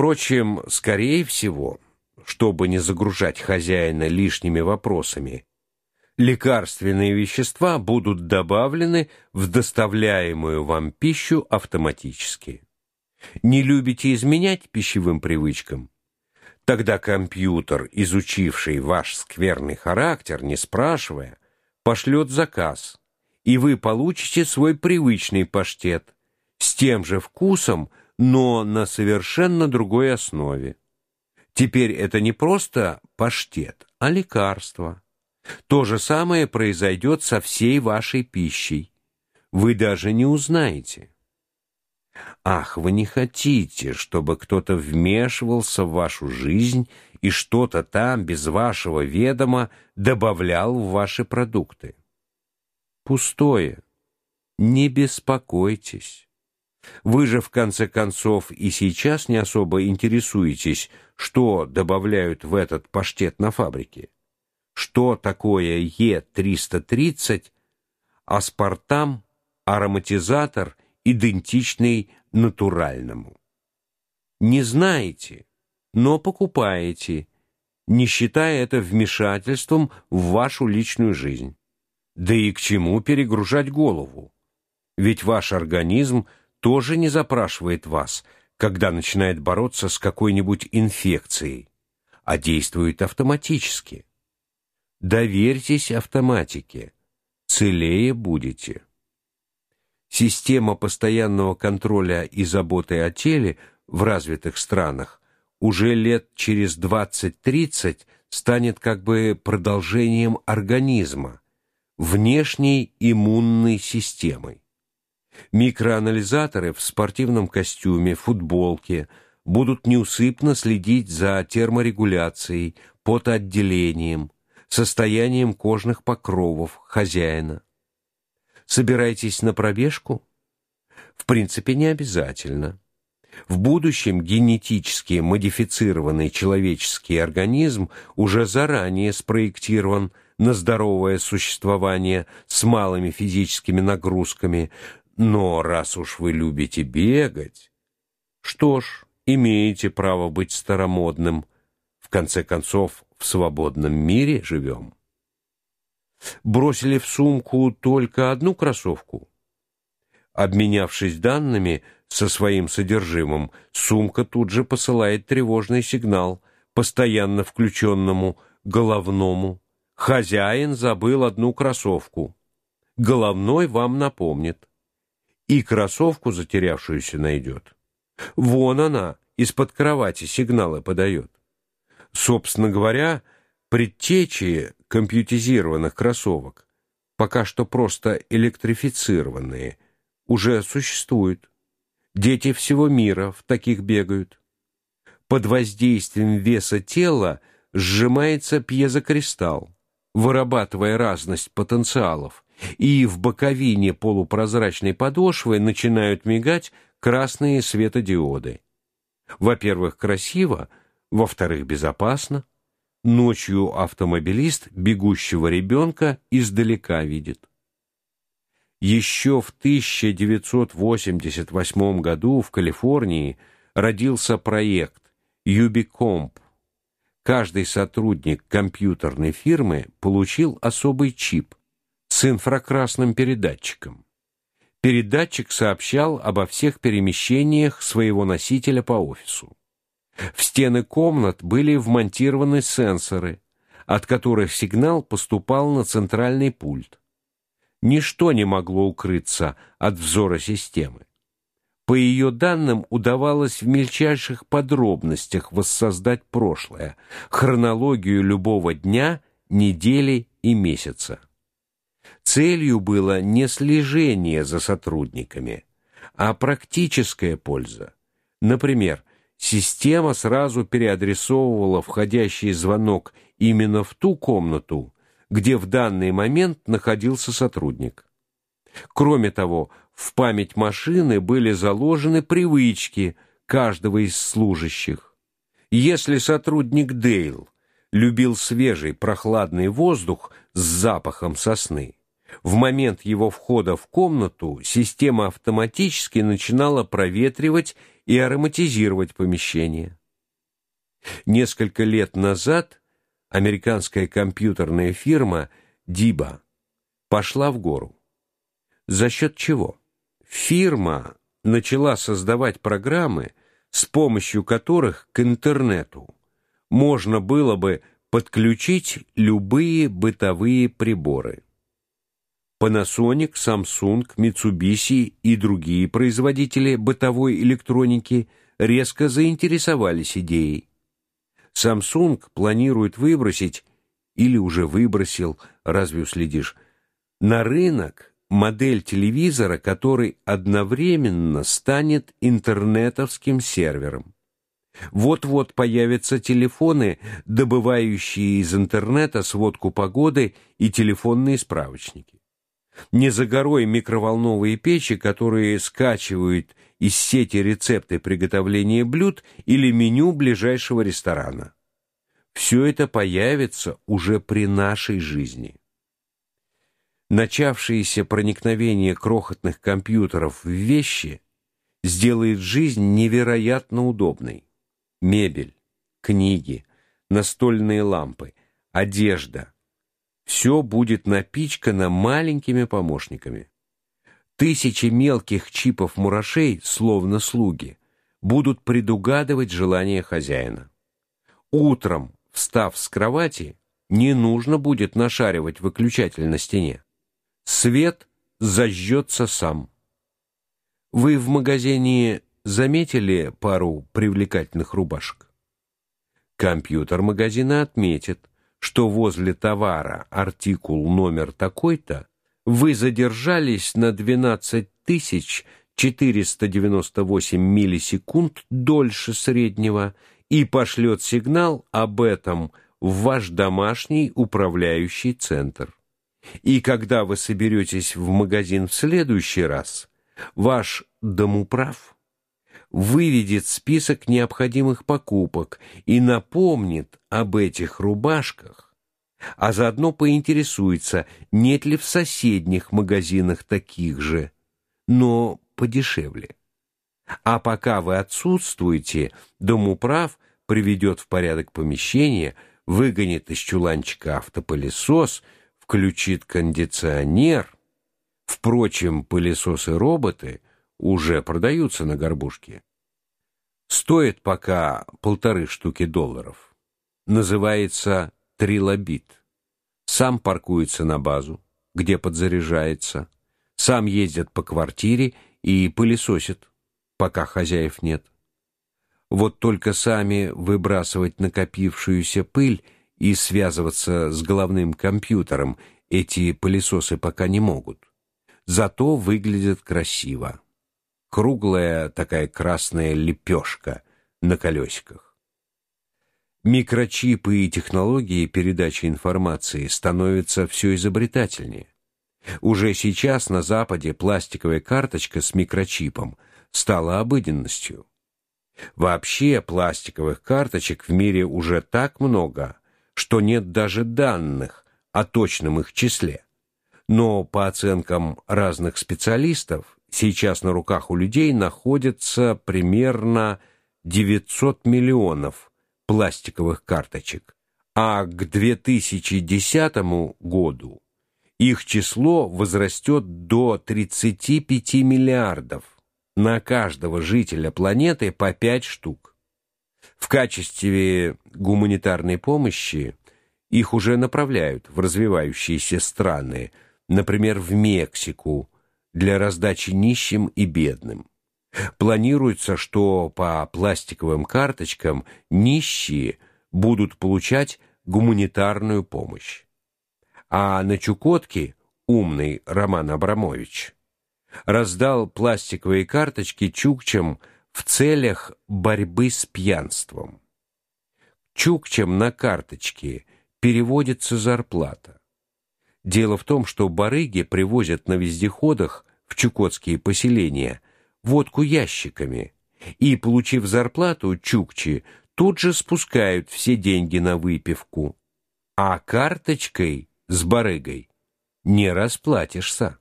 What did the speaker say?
Впрочем, скорее всего, чтобы не загружать хозяина лишними вопросами, лекарственные вещества будут добавлены в доставляемую вам пищу автоматически. Не любите изменять пищевым привычкам? Тогда компьютер, изучивший ваш скверный характер, не спрашивая, пошлет заказ, и вы получите свой привычный паштет с тем же вкусом, но на совершенно другой основе. Теперь это не просто паштет, а лекарство. То же самое произойдет со всей вашей пищей. Вы даже не узнаете. Ах, вы не хотите, чтобы кто-то вмешивался в вашу жизнь и что-то там без вашего ведома добавлял в ваши продукты. Пустое. Не беспокойтесь. Вы же в конце концов и сейчас не особо интересуетесь, что добавляют в этот паштет на фабрике. Что такое Е330, аспартам, ароматизатор идентичный натуральному. Не знаете, но покупаете, не считая это вмешательством в вашу личную жизнь. Да и к чему перегружать голову? Ведь ваш организм тоже не запрашивает вас, когда начинает бороться с какой-нибудь инфекцией, а действует автоматически. Доверьтесь автоматике, целее будете. Система постоянного контроля и заботы о теле в развитых странах уже лет через 20-30 станет как бы продолжением организма, внешней иммунной системой. Микроанализаторы в спортивном костюме, футболке будут неусыпно следить за терморегуляцией, потоотделением, состоянием кожных покровов хозяина. Собираетесь на пробежку? В принципе, не обязательно. В будущем генетически модифицированный человеческий организм уже заранее спроектирован на здоровое существование с малыми физическими нагрузками, но раз уж вы любите бегать, что ж, имеете право быть старомодным. В конце концов, в свободном мире живем бросили в сумку только одну кроссовку. Обменявшись данными со своим содержимым, сумка тут же посылает тревожный сигнал постоянно включенному головному. Хозяин забыл одну кроссовку. Головной вам напомнит. И кроссовку затерявшуюся найдет. Вон она, из-под кровати сигналы подает. Собственно говоря, предтечи компьютеризированных кроссовок, пока что просто электрифицированные, уже существуют. Дети всего мира в таких бегают. Под воздействием веса тела сжимается пьезокристалл, вырабатывая разность потенциалов, и в боковине полупрозрачной подошвы начинают мигать красные светодиоды. Во-первых, красиво, во-вторых, безопасно. Ночью автомобилист бегущего ребенка издалека видит. Еще в 1988 году в Калифорнии родился проект Юбикомп. Каждый сотрудник компьютерной фирмы получил особый чип с инфракрасным передатчиком. Передатчик сообщал обо всех перемещениях своего носителя по офису. В стены комнат были вмонтированы сенсоры, от которых сигнал поступал на центральный пульт. Ничто не могло укрыться от взора системы. По ее данным удавалось в мельчайших подробностях воссоздать прошлое, хронологию любого дня, недели и месяца. Целью было не слежение за сотрудниками, а практическая польза. Например, Система сразу переадресовывала входящий звонок именно в ту комнату, где в данный момент находился сотрудник. Кроме того, в память машины были заложены привычки каждого из служащих. Если сотрудник Дейл любил свежий прохладный воздух с запахом сосны, В момент его входа в комнату система автоматически начинала проветривать и ароматизировать помещение. Несколько лет назад американская компьютерная фирма Диба пошла в гору. За счет чего? Фирма начала создавать программы, с помощью которых к интернету можно было бы подключить любые бытовые приборы. Panasonic, Samsung, Mitsubishi и другие производители бытовой электроники резко заинтересовались идеей. Samsung планирует выбросить или уже выбросил, разве уследишь, на рынок модель телевизора, который одновременно станет интернетовским сервером. Вот-вот появятся телефоны, добывающие из интернета сводку погоды и телефонные справочники. Не за горой микроволновые печи, которые скачивают из сети рецепты приготовления блюд или меню ближайшего ресторана. Все это появится уже при нашей жизни. Начавшееся проникновение крохотных компьютеров в вещи сделает жизнь невероятно удобной. Мебель, книги, настольные лампы, одежда все будет напичкано маленькими помощниками. Тысячи мелких чипов-мурашей, словно слуги, будут предугадывать желания хозяина. Утром, встав с кровати, не нужно будет нашаривать выключатель на стене. Свет зажжется сам. Вы в магазине заметили пару привлекательных рубашек? Компьютер магазина отметит, что возле товара артикул номер такой-то вы задержались на 12498 миллисекунд дольше среднего и пошлет сигнал об этом в ваш домашний управляющий центр. И когда вы соберетесь в магазин в следующий раз, ваш домоуправ выведет список необходимых покупок и напомнит об этих рубашках, а заодно поинтересуется, нет ли в соседних магазинах таких же, но подешевле. А пока вы отсутствуете, домоуправ приведет в порядок помещение, выгонит из чуланчика автопылесос, включит кондиционер. Впрочем, пылесосы-роботы уже продаются на горбушке. Стоит пока полторы штуки долларов. Называется трилобит. Сам паркуется на базу, где подзаряжается, сам ездит по квартире и пылесосит, пока хозяев нет. Вот только сами выбрасывать накопившуюся пыль и связываться с головным компьютером эти пылесосы пока не могут. Зато выглядят красиво круглая такая красная лепешка на колесиках. Микрочипы и технологии передачи информации становятся все изобретательнее. Уже сейчас на Западе пластиковая карточка с микрочипом стала обыденностью. Вообще пластиковых карточек в мире уже так много, что нет даже данных о точном их числе. Но по оценкам разных специалистов, Сейчас на руках у людей находится примерно 900 миллионов пластиковых карточек, а к 2010 году их число возрастет до 35 миллиардов. На каждого жителя планеты по 5 штук. В качестве гуманитарной помощи их уже направляют в развивающиеся страны, например, в Мексику, для раздачи нищим и бедным. Планируется, что по пластиковым карточкам нищие будут получать гуманитарную помощь. А на Чукотке умный Роман Абрамович раздал пластиковые карточки чукчам в целях борьбы с пьянством. Чукчам на карточке переводится зарплата. Дело в том, что барыги привозят на вездеходах в чукотские поселения водку ящиками, и, получив зарплату, чукчи тут же спускают все деньги на выпивку, а карточкой с барыгой не расплатишься.